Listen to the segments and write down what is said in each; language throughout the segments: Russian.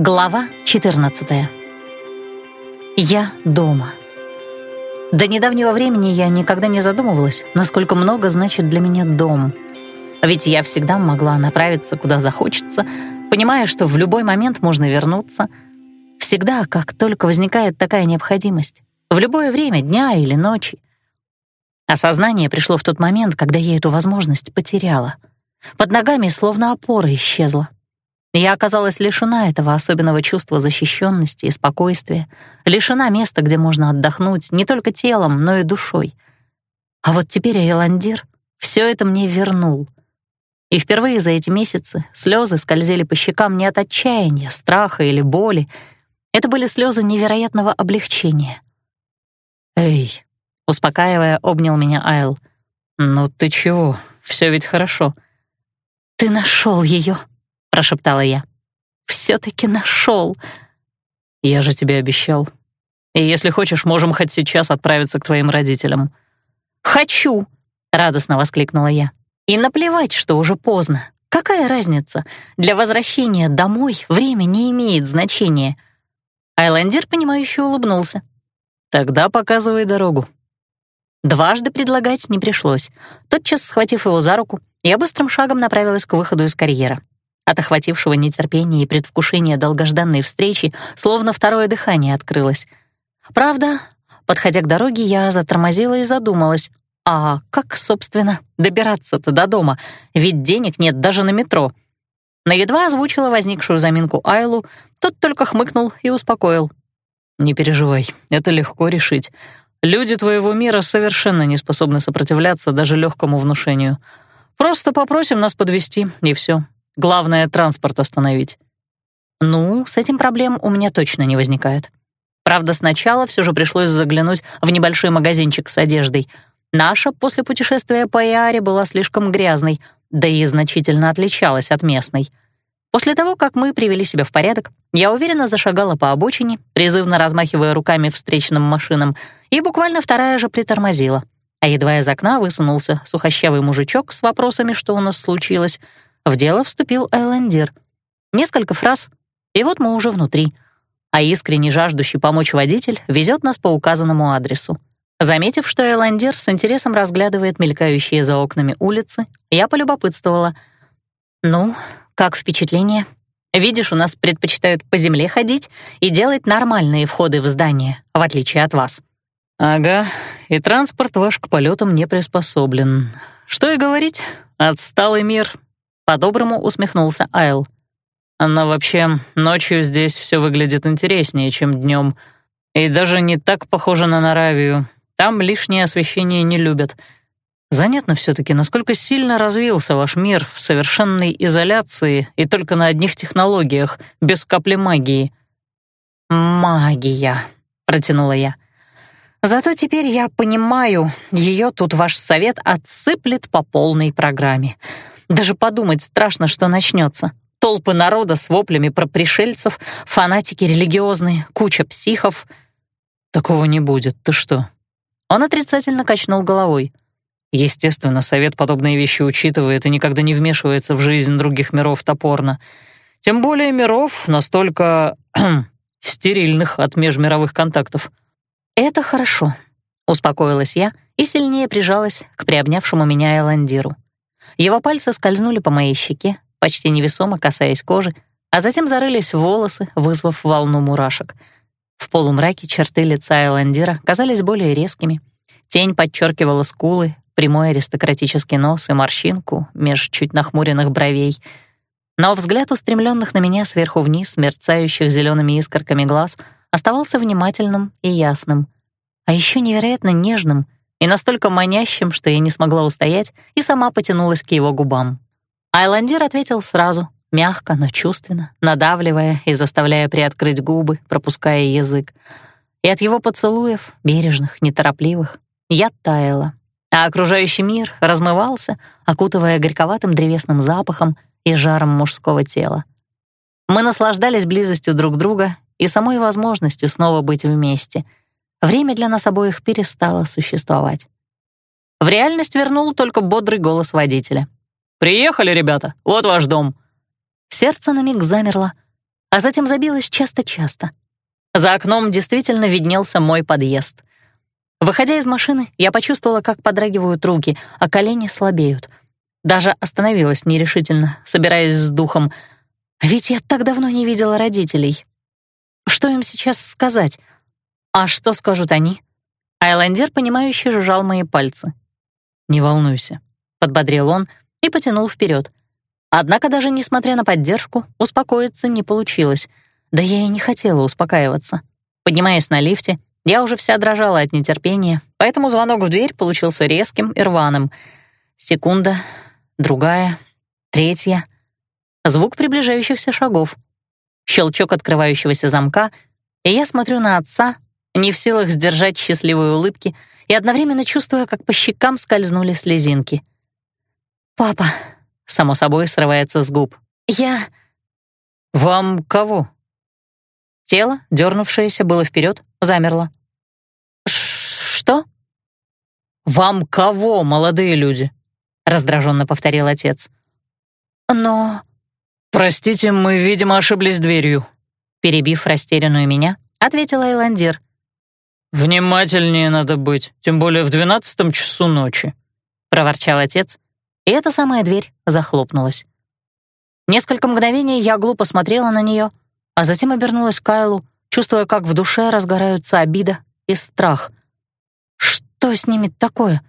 Глава 14. Я дома. До недавнего времени я никогда не задумывалась, насколько много значит для меня дом. Ведь я всегда могла направиться куда захочется, понимая, что в любой момент можно вернуться. Всегда, как только возникает такая необходимость. В любое время, дня или ночи. Осознание пришло в тот момент, когда я эту возможность потеряла. Под ногами словно опора исчезла. Я оказалась лишена этого особенного чувства защищенности и спокойствия, лишена места, где можно отдохнуть не только телом, но и душой. А вот теперь Эйландир все это мне вернул. И впервые за эти месяцы слезы скользили по щекам не от отчаяния, страха или боли. Это были слезы невероятного облегчения. «Эй», — успокаивая, обнял меня Айл. «Ну ты чего? Все ведь хорошо». «Ты нашел ее, — прошептала я. «Все-таки нашел!» «Я же тебе обещал. И если хочешь, можем хоть сейчас отправиться к твоим родителям». «Хочу!» — радостно воскликнула я. «И наплевать, что уже поздно. Какая разница? Для возвращения домой время не имеет значения». Айлендер, понимающе улыбнулся. «Тогда показывай дорогу». Дважды предлагать не пришлось. Тотчас, схватив его за руку, я быстрым шагом направилась к выходу из карьера. От охватившего нетерпения и предвкушения долгожданной встречи словно второе дыхание открылось. Правда, подходя к дороге, я затормозила и задумалась, а как, собственно, добираться-то до дома? Ведь денег нет даже на метро. Но едва озвучила возникшую заминку Айлу, тот только хмыкнул и успокоил. «Не переживай, это легко решить. Люди твоего мира совершенно не способны сопротивляться даже легкому внушению. Просто попросим нас подвести и все. Главное — транспорт остановить. Ну, с этим проблем у меня точно не возникает. Правда, сначала все же пришлось заглянуть в небольшой магазинчик с одеждой. Наша после путешествия по Иаре была слишком грязной, да и значительно отличалась от местной. После того, как мы привели себя в порядок, я уверенно зашагала по обочине, призывно размахивая руками встречным машинам, и буквально вторая же притормозила. А едва из окна высунулся сухощавый мужичок с вопросами, что у нас случилось — в дело вступил Элендир. Несколько фраз, и вот мы уже внутри. А искренне жаждущий помочь водитель везет нас по указанному адресу. Заметив, что Эландир с интересом разглядывает мелькающие за окнами улицы, я полюбопытствовала. «Ну, как впечатление? Видишь, у нас предпочитают по земле ходить и делать нормальные входы в здание, в отличие от вас». «Ага, и транспорт ваш к полетам не приспособлен. Что и говорить, отсталый мир, по-доброму усмехнулся Айл. Но вообще, ночью здесь все выглядит интереснее, чем днем. И даже не так похоже на Наравию. Там лишнее освещение не любят. Занятно все таки насколько сильно развился ваш мир в совершенной изоляции и только на одних технологиях, без капли магии. «Магия», — протянула я. «Зато теперь я понимаю, ее тут ваш совет отсыплет по полной программе. Даже подумать страшно, что начнется. Толпы народа с воплями про пришельцев, фанатики религиозные, куча психов. Такого не будет, ты что? Он отрицательно качнул головой. Естественно, совет подобные вещи учитывает и никогда не вмешивается в жизнь других миров топорно. Тем более миров настолько стерильных от межмировых контактов. «Это хорошо», — успокоилась я и сильнее прижалась к приобнявшему меня Эландиру. Его пальцы скользнули по моей щеке, почти невесомо касаясь кожи, а затем зарылись в волосы, вызвав волну мурашек. В полумраке черты лица Эландира казались более резкими. Тень подчеркивала скулы, прямой аристократический нос и морщинку меж чуть нахмуренных бровей. Но взгляд устремленных на меня сверху вниз, мерцающих зелеными искорками глаз, оставался внимательным и ясным, а еще невероятно нежным — и настолько манящим, что я не смогла устоять и сама потянулась к его губам. Айландир ответил сразу, мягко, но чувственно, надавливая и заставляя приоткрыть губы, пропуская язык. И от его поцелуев, бережных, неторопливых, я таяла, а окружающий мир размывался, окутывая горьковатым древесным запахом и жаром мужского тела. Мы наслаждались близостью друг друга и самой возможностью снова быть вместе — Время для нас обоих перестало существовать. В реальность вернул только бодрый голос водителя. «Приехали, ребята, вот ваш дом». Сердце на миг замерло, а затем забилось часто-часто. За окном действительно виднелся мой подъезд. Выходя из машины, я почувствовала, как подрагивают руки, а колени слабеют. Даже остановилась нерешительно, собираясь с духом. Ведь я так давно не видела родителей. Что им сейчас сказать? А что скажут они? Айлендер, понимающе сжал мои пальцы. «Не волнуйся», — подбодрил он и потянул вперед. Однако даже несмотря на поддержку, успокоиться не получилось. Да я и не хотела успокаиваться. Поднимаясь на лифте, я уже вся дрожала от нетерпения, поэтому звонок в дверь получился резким и рваным. Секунда, другая, третья. Звук приближающихся шагов. Щелчок открывающегося замка, и я смотрю на отца, не в силах сдержать счастливые улыбки и одновременно чувствуя, как по щекам скользнули слезинки. «Папа», — само собой срывается с губ, — «я...» «Вам кого?» Тело, дернувшееся было вперед, замерло. «Что?» «Вам кого, молодые люди?» — раздраженно повторил отец. «Но...» «Простите, мы, видимо, ошиблись дверью», — перебив растерянную меня, ответила Эйландир. «Внимательнее надо быть, тем более в двенадцатом часу ночи», — проворчал отец, и эта самая дверь захлопнулась. Несколько мгновений я глупо смотрела на нее, а затем обернулась к Кайлу, чувствуя, как в душе разгораются обида и страх. Что с ними такое?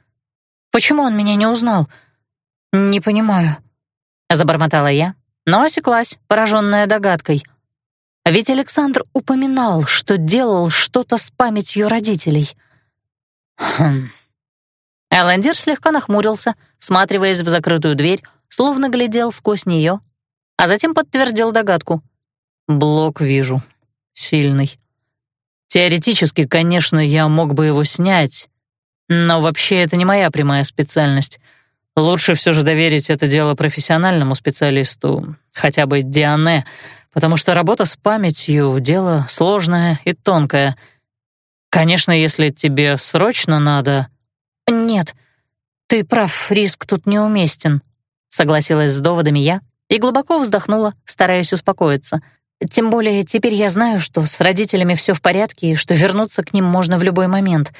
Почему он меня не узнал? Не понимаю. Забормотала я, но осеклась, пораженная догадкой — ведь Александр упоминал, что делал что-то с памятью родителей. Хм. Эландир слегка нахмурился, всматриваясь в закрытую дверь, словно глядел сквозь нее, а затем подтвердил догадку. «Блок вижу. Сильный. Теоретически, конечно, я мог бы его снять, но вообще это не моя прямая специальность. Лучше все же доверить это дело профессиональному специалисту, хотя бы Диане, потому что работа с памятью — дело сложное и тонкое. Конечно, если тебе срочно надо... «Нет, ты прав, риск тут неуместен», — согласилась с доводами я и глубоко вздохнула, стараясь успокоиться. «Тем более теперь я знаю, что с родителями все в порядке и что вернуться к ним можно в любой момент.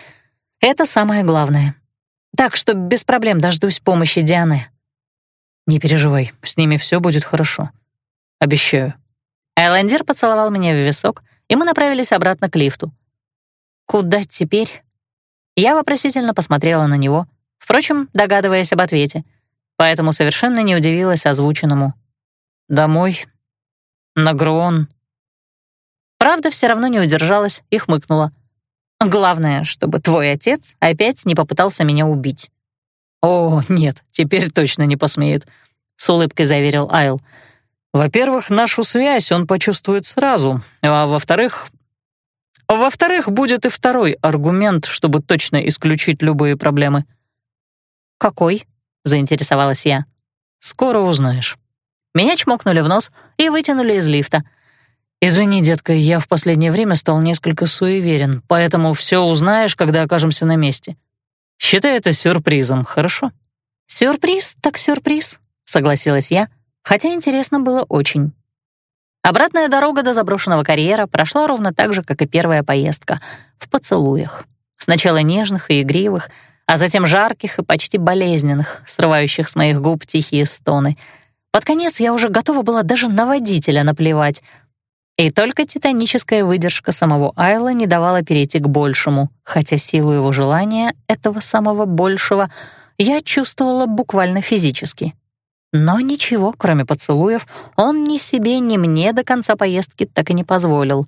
Это самое главное. Так что без проблем дождусь помощи Дианы». «Не переживай, с ними все будет хорошо. Обещаю». Айландер поцеловал меня в висок, и мы направились обратно к лифту. «Куда теперь?» Я вопросительно посмотрела на него, впрочем, догадываясь об ответе, поэтому совершенно не удивилась озвученному. «Домой. На Грон». Правда, все равно не удержалась и хмыкнула. «Главное, чтобы твой отец опять не попытался меня убить». «О, нет, теперь точно не посмеет», — с улыбкой заверил Айл. Во-первых, нашу связь он почувствует сразу, а во-вторых... Во-вторых, будет и второй аргумент, чтобы точно исключить любые проблемы. «Какой?» — заинтересовалась я. «Скоро узнаешь». Меня чмокнули в нос и вытянули из лифта. «Извини, детка, я в последнее время стал несколько суеверен, поэтому все узнаешь, когда окажемся на месте. Считай это сюрпризом, хорошо?» «Сюрприз так сюрприз», — согласилась я, хотя интересно было очень. Обратная дорога до заброшенного карьера прошла ровно так же, как и первая поездка, в поцелуях. Сначала нежных и игривых, а затем жарких и почти болезненных, срывающих с моих губ тихие стоны. Под конец я уже готова была даже на водителя наплевать. И только титаническая выдержка самого Айла не давала перейти к большему, хотя силу его желания, этого самого большего, я чувствовала буквально физически. Но ничего, кроме поцелуев, он ни себе, ни мне до конца поездки так и не позволил.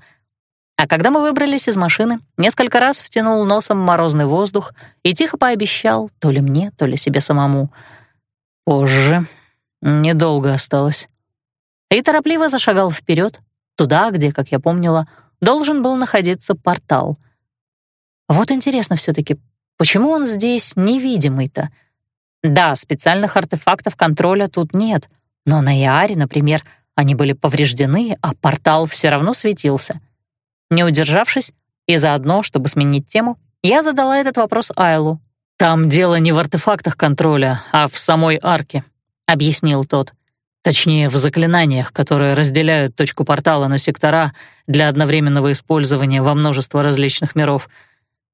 А когда мы выбрались из машины, несколько раз втянул носом морозный воздух и тихо пообещал то ли мне, то ли себе самому. «Позже. Недолго осталось». И торопливо зашагал вперед, туда, где, как я помнила, должен был находиться портал. Вот интересно все таки почему он здесь невидимый-то? Да, специальных артефактов контроля тут нет, но на Иаре, например, они были повреждены, а портал все равно светился. Не удержавшись, и заодно, чтобы сменить тему, я задала этот вопрос Айлу. «Там дело не в артефактах контроля, а в самой арке», — объяснил тот. Точнее, в заклинаниях, которые разделяют точку портала на сектора для одновременного использования во множество различных миров.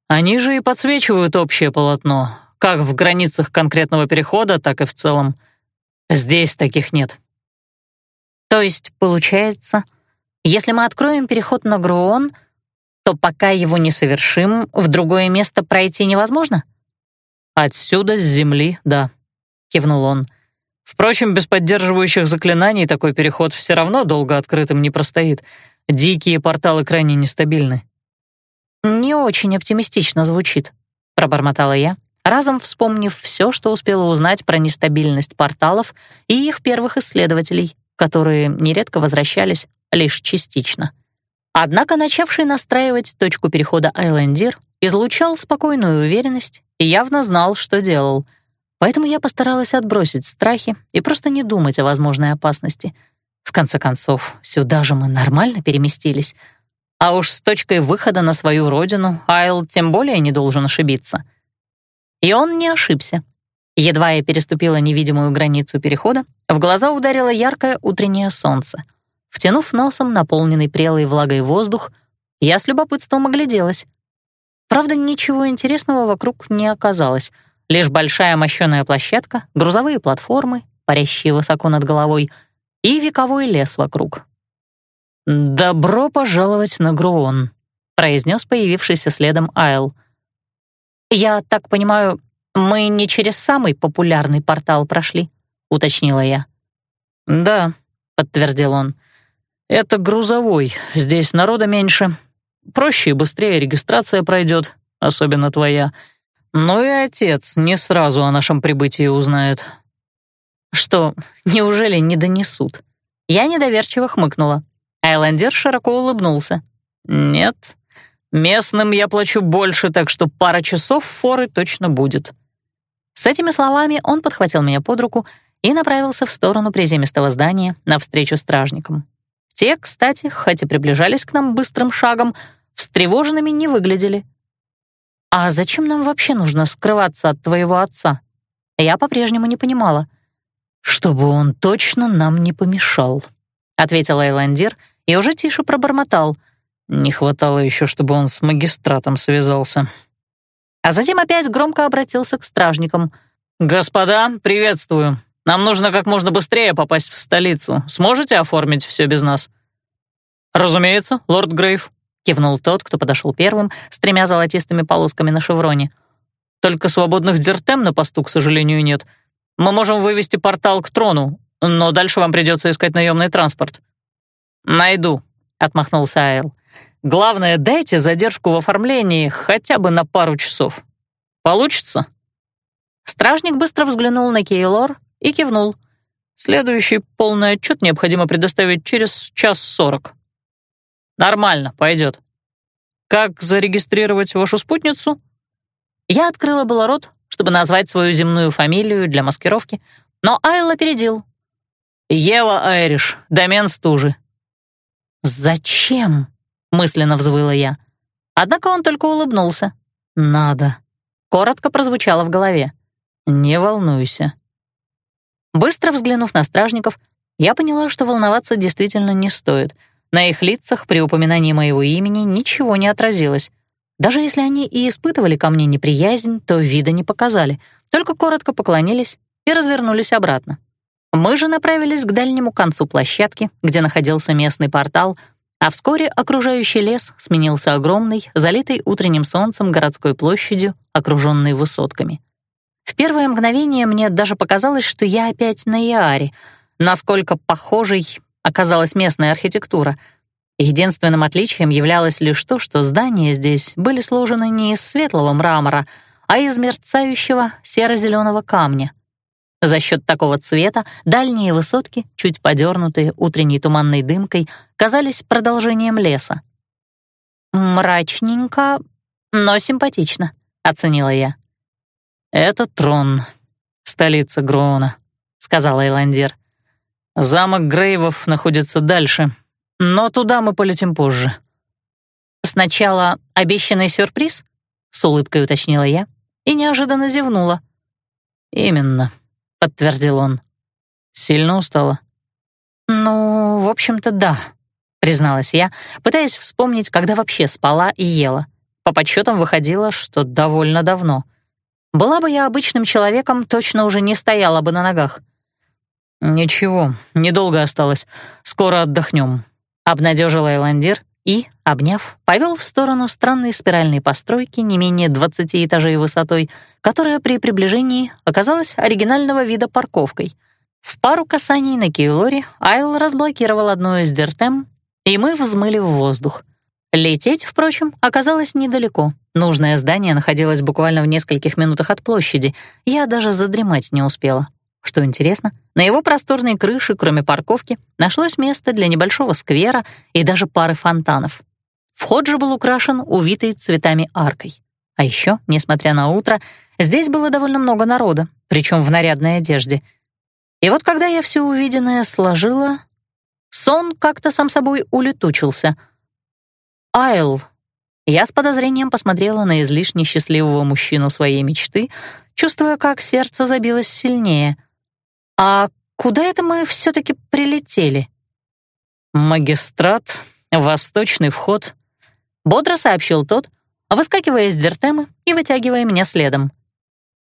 Они же и подсвечивают общее полотно, как в границах конкретного перехода, так и в целом. Здесь таких нет. То есть, получается, если мы откроем переход на Груон, то пока его не совершим, в другое место пройти невозможно? Отсюда, с земли, да, кивнул он. Впрочем, без поддерживающих заклинаний такой переход все равно долго открытым не простоит. Дикие порталы крайне нестабильны. «Не очень оптимистично звучит», — пробормотала я, разом вспомнив все, что успела узнать про нестабильность порталов и их первых исследователей, которые нередко возвращались лишь частично. Однако начавший настраивать точку перехода Айлендир излучал спокойную уверенность и явно знал, что делал — Поэтому я постаралась отбросить страхи и просто не думать о возможной опасности. В конце концов, сюда же мы нормально переместились. А уж с точкой выхода на свою родину Айл тем более не должен ошибиться. И он не ошибся. Едва я переступила невидимую границу перехода, в глаза ударило яркое утреннее солнце. Втянув носом наполненный прелой влагой воздух, я с любопытством огляделась. Правда, ничего интересного вокруг не оказалось — Лишь большая мощеная площадка, грузовые платформы, парящие высоко над головой, и вековой лес вокруг. «Добро пожаловать на Груон», — произнес появившийся следом Айл. «Я так понимаю, мы не через самый популярный портал прошли», — уточнила я. «Да», — подтвердил он. «Это грузовой, здесь народа меньше. Проще и быстрее регистрация пройдет, особенно твоя. Ну и отец не сразу о нашем прибытии узнает. Что, неужели не донесут? Я недоверчиво хмыкнула. Айлендер широко улыбнулся. Нет, местным я плачу больше, так что пара часов форы точно будет. С этими словами он подхватил меня под руку и направился в сторону приземистого здания навстречу стражникам. Те, кстати, хоть и приближались к нам быстрым шагом, встревоженными не выглядели — «А зачем нам вообще нужно скрываться от твоего отца?» Я по-прежнему не понимала. «Чтобы он точно нам не помешал», — ответил Айландир и уже тише пробормотал. Не хватало еще, чтобы он с магистратом связался. А затем опять громко обратился к стражникам. «Господа, приветствую. Нам нужно как можно быстрее попасть в столицу. Сможете оформить все без нас?» «Разумеется, лорд Грейв», кивнул тот, кто подошел первым, с тремя золотистыми полосками на шевроне. «Только свободных дертем на посту, к сожалению, нет. Мы можем вывести портал к трону, но дальше вам придется искать наемный транспорт». «Найду», — отмахнулся Айл. «Главное, дайте задержку в оформлении хотя бы на пару часов. Получится?» Стражник быстро взглянул на Кейлор и кивнул. «Следующий полный отчет необходимо предоставить через час сорок». Нормально, пойдет. Как зарегистрировать вашу спутницу? Я открыла было рот, чтобы назвать свою земную фамилию для маскировки, но Айл опередил. Ева Айриш, домен стужи. «Зачем?» — мысленно взвыла я. Однако он только улыбнулся. «Надо». Коротко прозвучало в голове. «Не волнуйся». Быстро взглянув на стражников, я поняла, что волноваться действительно не стоит — на их лицах при упоминании моего имени ничего не отразилось. Даже если они и испытывали ко мне неприязнь, то вида не показали, только коротко поклонились и развернулись обратно. Мы же направились к дальнему концу площадки, где находился местный портал, а вскоре окружающий лес сменился огромной, залитой утренним солнцем городской площадью, окруженной высотками. В первое мгновение мне даже показалось, что я опять на Иаре, насколько похожей оказалась местная архитектура. Единственным отличием являлось лишь то, что здания здесь были сложены не из светлого мрамора, а из мерцающего серо-зеленого камня. За счет такого цвета дальние высотки, чуть подернутые утренней туманной дымкой, казались продолжением леса. «Мрачненько, но симпатично», — оценила я. «Это трон, столица Гроуна», — сказала Эйландер. Замок Грейвов находится дальше, но туда мы полетим позже. Сначала обещанный сюрприз? С улыбкой уточнила я и неожиданно зевнула. Именно, подтвердил он. Сильно устала. «Ну, в общем-то, да», — призналась я, пытаясь вспомнить, когда вообще спала и ела. По подсчетам выходило, что довольно давно. Была бы я обычным человеком, точно уже не стояла бы на ногах. «Ничего, недолго осталось. Скоро отдохнем», — обнадежил Эйландир и, обняв, повел в сторону странной спиральной постройки не менее 20 этажей высотой, которая при приближении оказалась оригинального вида парковкой. В пару касаний на Кейлоре Айл разблокировал одну из дертем, и мы взмыли в воздух. Лететь, впрочем, оказалось недалеко. Нужное здание находилось буквально в нескольких минутах от площади. Я даже задремать не успела. Что интересно, на его просторной крыше, кроме парковки, нашлось место для небольшого сквера и даже пары фонтанов. Вход же был украшен увитой цветами аркой. А еще, несмотря на утро, здесь было довольно много народа, причем в нарядной одежде. И вот когда я все увиденное сложила, сон как-то сам собой улетучился. «Айл», я с подозрением посмотрела на излишне счастливого мужчину своей мечты, чувствуя, как сердце забилось сильнее — «А куда это мы все-таки прилетели?» «Магистрат, восточный вход», — бодро сообщил тот, выскакивая из дертемы и вытягивая меня следом.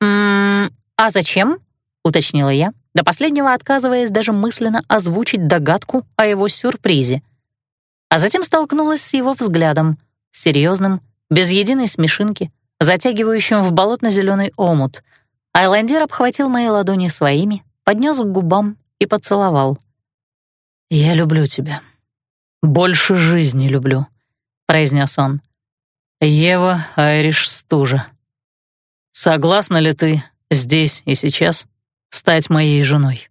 «М -м, «А зачем?» — уточнила я, до последнего отказываясь даже мысленно озвучить догадку о его сюрпризе. А затем столкнулась с его взглядом, серьезным, без единой смешинки, затягивающим в болотно-зеленый омут. Айландер обхватил мои ладони своими, поднес к губам и поцеловал. «Я люблю тебя. Больше жизни люблю», — произнес он. «Ева Айриш Стужа. Согласна ли ты здесь и сейчас стать моей женой?»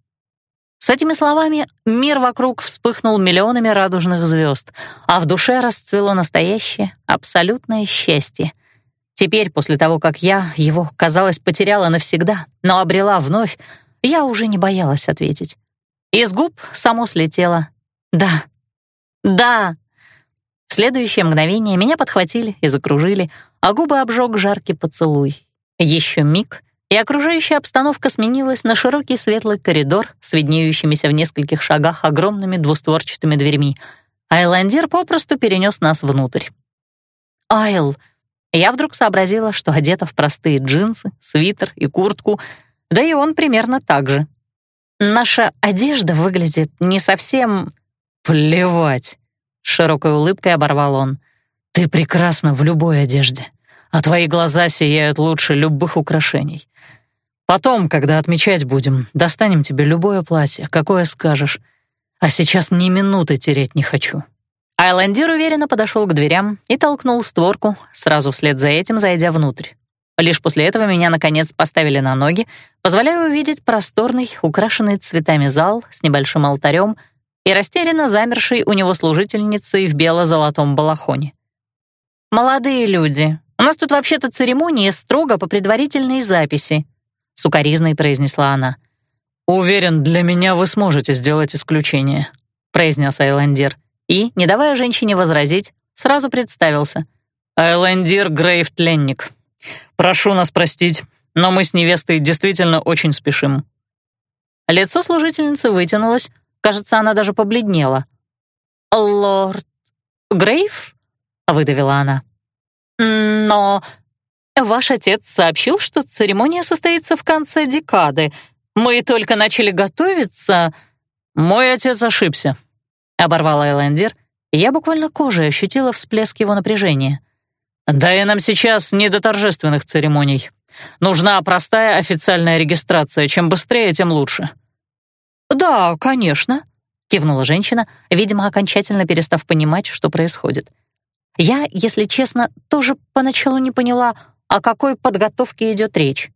С этими словами мир вокруг вспыхнул миллионами радужных звезд, а в душе расцвело настоящее, абсолютное счастье. Теперь, после того, как я его, казалось, потеряла навсегда, но обрела вновь, я уже не боялась ответить. Из губ само слетело «Да, да». В следующее мгновение меня подхватили и закружили, а губы обжег жаркий поцелуй. Еще миг, и окружающая обстановка сменилась на широкий светлый коридор с виднеющимися в нескольких шагах огромными двустворчатыми дверьми. Айландир попросту перенес нас внутрь. «Айл!» Я вдруг сообразила, что одета в простые джинсы, свитер и куртку — да и он примерно так же. Наша одежда выглядит не совсем... Плевать, широкой улыбкой оборвал он. Ты прекрасна в любой одежде, а твои глаза сияют лучше любых украшений. Потом, когда отмечать будем, достанем тебе любое платье, какое скажешь. А сейчас ни минуты тереть не хочу». Айландир уверенно подошел к дверям и толкнул створку, сразу вслед за этим зайдя внутрь. Лишь после этого меня, наконец, поставили на ноги, позволяя увидеть просторный, украшенный цветами зал с небольшим алтарем и растерянно замершей у него служительницей в бело-золотом балахоне. «Молодые люди, у нас тут вообще-то церемония строго по предварительной записи», — сукоризной произнесла она. «Уверен, для меня вы сможете сделать исключение», — произнес Айландир, и, не давая женщине возразить, сразу представился. «Айландир Грейв Тленник, Прошу нас простить, но мы с невестой действительно очень спешим». Лицо служительницы вытянулось, кажется, она даже побледнела. «Лорд Грейв?» — выдавила она. «Но ваш отец сообщил, что церемония состоится в конце декады. Мы только начали готовиться...» «Мой отец ошибся», — оборвал Айлендер, и я буквально кожей ощутила всплеск его напряжения. Да и нам сейчас не до торжественных церемоний. Нужна простая официальная регистрация. Чем быстрее, тем лучше». «Да, конечно», — кивнула женщина, видимо, окончательно перестав понимать, что происходит. Я, если честно, тоже поначалу не поняла, о какой подготовке идет речь.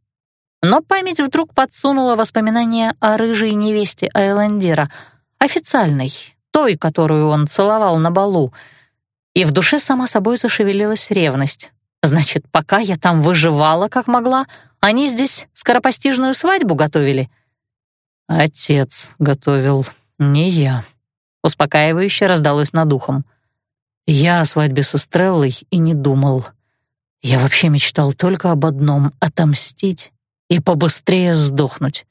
Но память вдруг подсунула воспоминания о рыжей невесте Айлендера, официальной, той, которую он целовал на балу, и в душе сама собой зашевелилась ревность. Значит, пока я там выживала как могла, они здесь скоропостижную свадьбу готовили. Отец готовил, не я. Успокаивающе раздалось над ухом. Я о свадьбе со Стреллой и не думал. Я вообще мечтал только об одном — отомстить и побыстрее сдохнуть.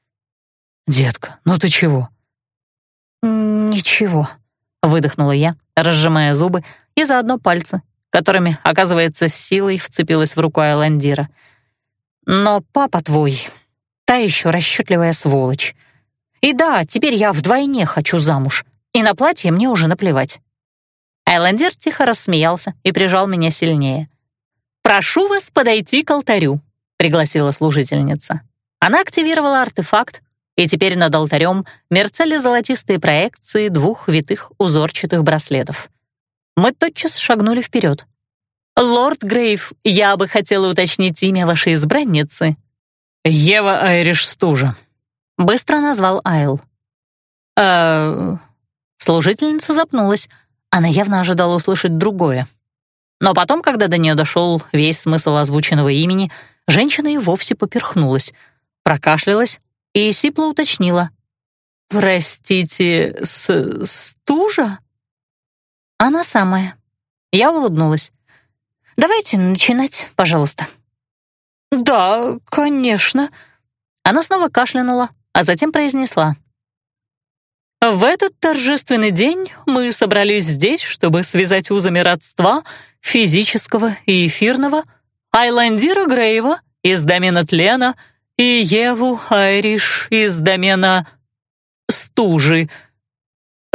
Детка, ну ты чего? «Ничего», — выдохнула я, разжимая зубы и заодно пальцы, которыми, оказывается, с силой вцепилась в руку Айландира. «Но папа твой — та еще расчетливая сволочь. И да, теперь я вдвойне хочу замуж, и на платье мне уже наплевать». Айландир тихо рассмеялся и прижал меня сильнее. «Прошу вас подойти к алтарю», — пригласила служительница. Она активировала артефакт, и теперь над алтарем мерцали золотистые проекции двух витых узорчатых браслетов. Мы тотчас шагнули вперед. «Лорд Грейв, я бы хотела уточнить имя вашей избранницы». «Ева Айриш Стужа», — быстро назвал Айл. «Э...» Служительница запнулась. Она явно ожидала услышать другое. Но потом, когда до нее дошел весь смысл озвученного имени, женщина и вовсе поперхнулась, прокашлялась и сипло уточнила. «Простите, с стужа?» «Она самая». Я улыбнулась. «Давайте начинать, пожалуйста». «Да, конечно». Она снова кашлянула, а затем произнесла. «В этот торжественный день мы собрались здесь, чтобы связать узами родства физического и эфирного Айландира Грейва из домена Тлена — и Еву Айриш из домена Стужи.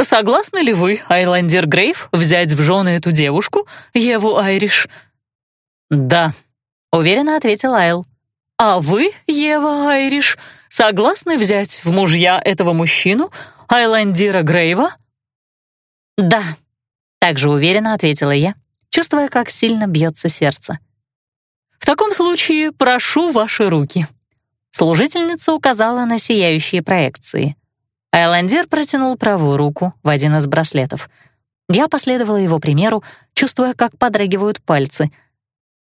Согласны ли вы, Айландер Грейв, взять в жены эту девушку, Еву Айриш?» «Да», — уверенно ответил Айл. «А вы, Ева Айриш, согласны взять в мужья этого мужчину, Айландира Грейва?» «Да», — также уверенно ответила я, чувствуя, как сильно бьется сердце. «В таком случае прошу ваши руки», Служительница указала на сияющие проекции. Айландер протянул правую руку в один из браслетов. Я последовала его примеру, чувствуя, как подрагивают пальцы.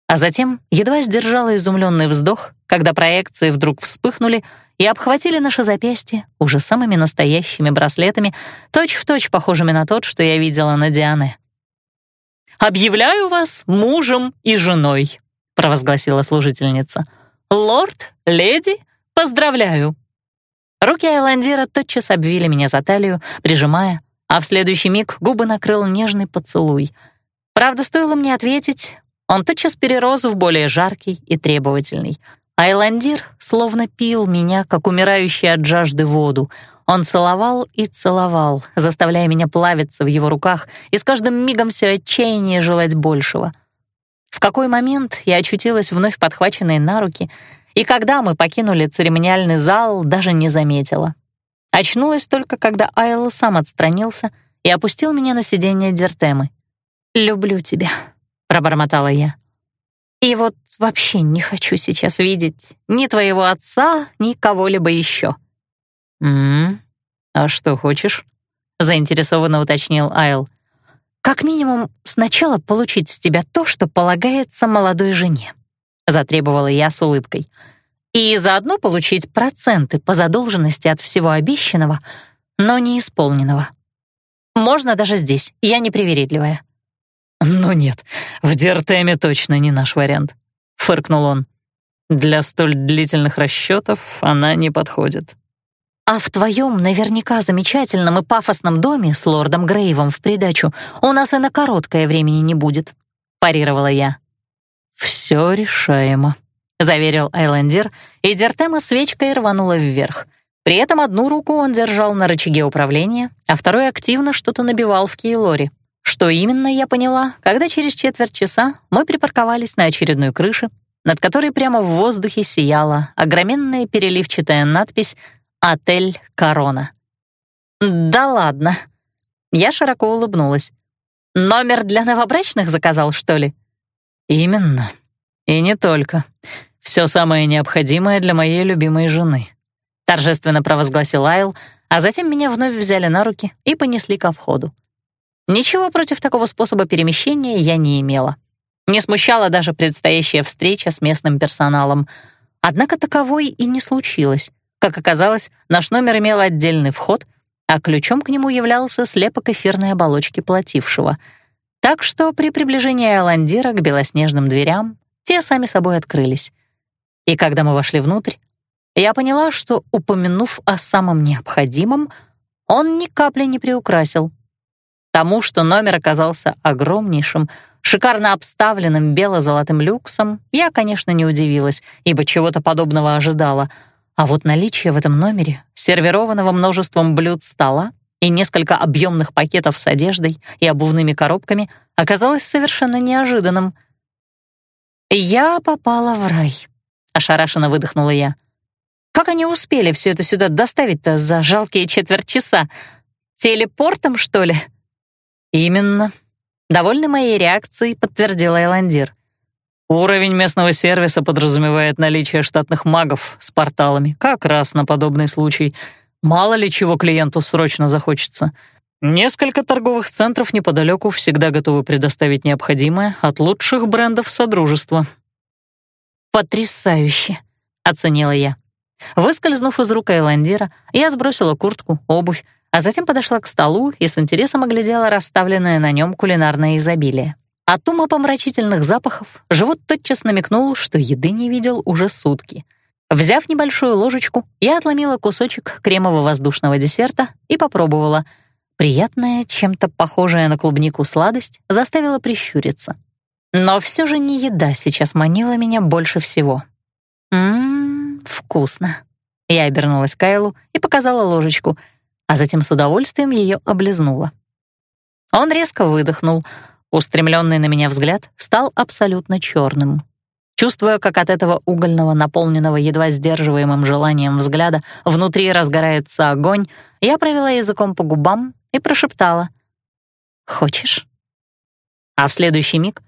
А затем едва сдержала изумленный вздох, когда проекции вдруг вспыхнули и обхватили наше запястье уже самыми настоящими браслетами, точь-в-точь точь похожими на тот, что я видела на Диане. «Объявляю вас мужем и женой», — провозгласила служительница. «Лорд, леди, поздравляю!» Руки Айландира тотчас обвили меня за талию, прижимая, а в следующий миг губы накрыл нежный поцелуй. Правда, стоило мне ответить, он тотчас перерос в более жаркий и требовательный. Айландир словно пил меня, как умирающий от жажды воду. Он целовал и целовал, заставляя меня плавиться в его руках и с каждым мигом все отчаяннее желать большего — в какой момент я очутилась вновь подхваченной на руки, и когда мы покинули церемониальный зал, даже не заметила. Очнулась только, когда Айл сам отстранился и опустил меня на сиденье Дертемы. «Люблю тебя», — пробормотала я. «И вот вообще не хочу сейчас видеть ни твоего отца, ни кого-либо еще». «М-м, а что хочешь?» — заинтересованно уточнил Айл. Как минимум, сначала получить с тебя то, что полагается молодой жене, затребовала я с улыбкой. И заодно получить проценты по задолженности от всего обещанного, но не исполненного. Можно даже здесь, я не привередливая. «Ну нет, в Дертеме точно не наш вариант», — фыркнул он. «Для столь длительных расчетов она не подходит». А в твоем наверняка замечательном и пафосном доме с лордом Грейвом в придачу у нас и на короткое времени не будет», — парировала я. «Все решаемо», — заверил Айлендер, и Дертема свечкой рванула вверх. При этом одну руку он держал на рычаге управления, а второй активно что-то набивал в Кейлоре. Что именно, я поняла, когда через четверть часа мы припарковались на очередной крыше, над которой прямо в воздухе сияла огроменная переливчатая надпись Отель «Корона». «Да ладно». Я широко улыбнулась. «Номер для новобрачных заказал, что ли?» «Именно. И не только. Все самое необходимое для моей любимой жены», — торжественно провозгласил Айл, а затем меня вновь взяли на руки и понесли ко входу. Ничего против такого способа перемещения я не имела. Не смущала даже предстоящая встреча с местным персоналом. Однако таковой и не случилось. Как оказалось, наш номер имел отдельный вход, а ключом к нему являлся слепок эфирной оболочки платившего. Так что при приближении Айландира к белоснежным дверям те сами собой открылись. И когда мы вошли внутрь, я поняла, что, упомянув о самом необходимом, он ни капли не приукрасил. Тому, что номер оказался огромнейшим, шикарно обставленным бело-золотым люксом, я, конечно, не удивилась, ибо чего-то подобного ожидала. А вот наличие в этом номере сервированного множеством блюд стола и несколько объемных пакетов с одеждой и обувными коробками оказалось совершенно неожиданным. «Я попала в рай», — ошарашенно выдохнула я. «Как они успели все это сюда доставить-то за жалкие четверть часа? Телепортом, что ли?» «Именно», — довольный моей реакцией подтвердила Эландир. «Уровень местного сервиса подразумевает наличие штатных магов с порталами, как раз на подобный случай. Мало ли чего клиенту срочно захочется. Несколько торговых центров неподалеку всегда готовы предоставить необходимое от лучших брендов Содружества». «Потрясающе!» — оценила я. Выскользнув из рук Эландира, я сбросила куртку, обувь, а затем подошла к столу и с интересом оглядела расставленное на нем кулинарное изобилие. От умопомрачительных запахов живот тотчас намекнул, что еды не видел уже сутки. Взяв небольшую ложечку, я отломила кусочек кремово-воздушного десерта и попробовала. Приятная, чем-то похожая на клубнику сладость заставила прищуриться. Но все же не еда сейчас манила меня больше всего. «Ммм, вкусно». Я обернулась Кайлу и показала ложечку — а затем с удовольствием ее облизнула. Он резко выдохнул. Устремленный на меня взгляд стал абсолютно черным. Чувствуя, как от этого угольного, наполненного едва сдерживаемым желанием взгляда, внутри разгорается огонь, я провела языком по губам и прошептала «Хочешь?». А в следующий миг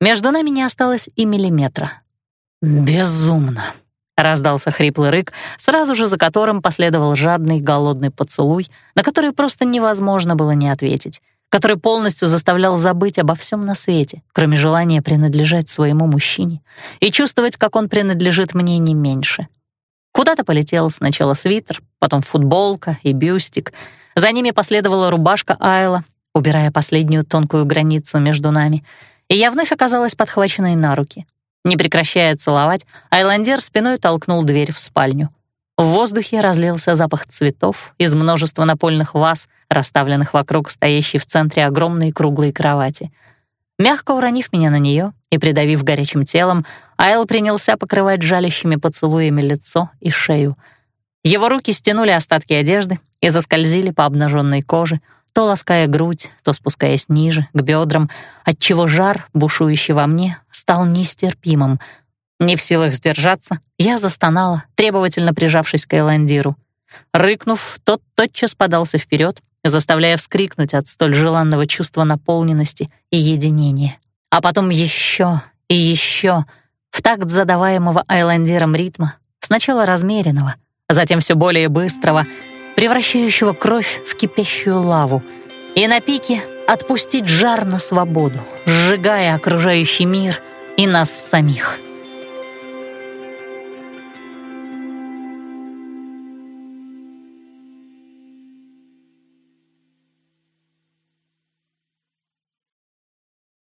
между нами не осталось и миллиметра. «Безумно!» — раздался хриплый рык, сразу же за которым последовал жадный голодный поцелуй, на который просто невозможно было не ответить, который полностью заставлял забыть обо всем на свете, кроме желания принадлежать своему мужчине и чувствовать, как он принадлежит мне не меньше. Куда-то полетел сначала свитер, потом футболка и бюстик, за ними последовала рубашка Айла, убирая последнюю тонкую границу между нами, и я вновь оказалась подхваченной на руки — не прекращая целовать, Айландер спиной толкнул дверь в спальню. В воздухе разлился запах цветов из множества напольных ваз, расставленных вокруг стоящей в центре огромной круглой кровати. Мягко уронив меня на нее и придавив горячим телом, Айл принялся покрывать жалящими поцелуями лицо и шею. Его руки стянули остатки одежды и заскользили по обнаженной коже, то лаская грудь, то спускаясь ниже, к бедрам, отчего жар, бушующий во мне, стал нестерпимым. Не в силах сдержаться, я застонала, требовательно прижавшись к Эландиру. Рыкнув, тот тотчас подался вперед, заставляя вскрикнуть от столь желанного чувства наполненности и единения. А потом еще и еще, в такт задаваемого Айландиром ритма, сначала размеренного, затем все более быстрого — превращающего кровь в кипящую лаву, и на пике отпустить жар на свободу, сжигая окружающий мир и нас самих.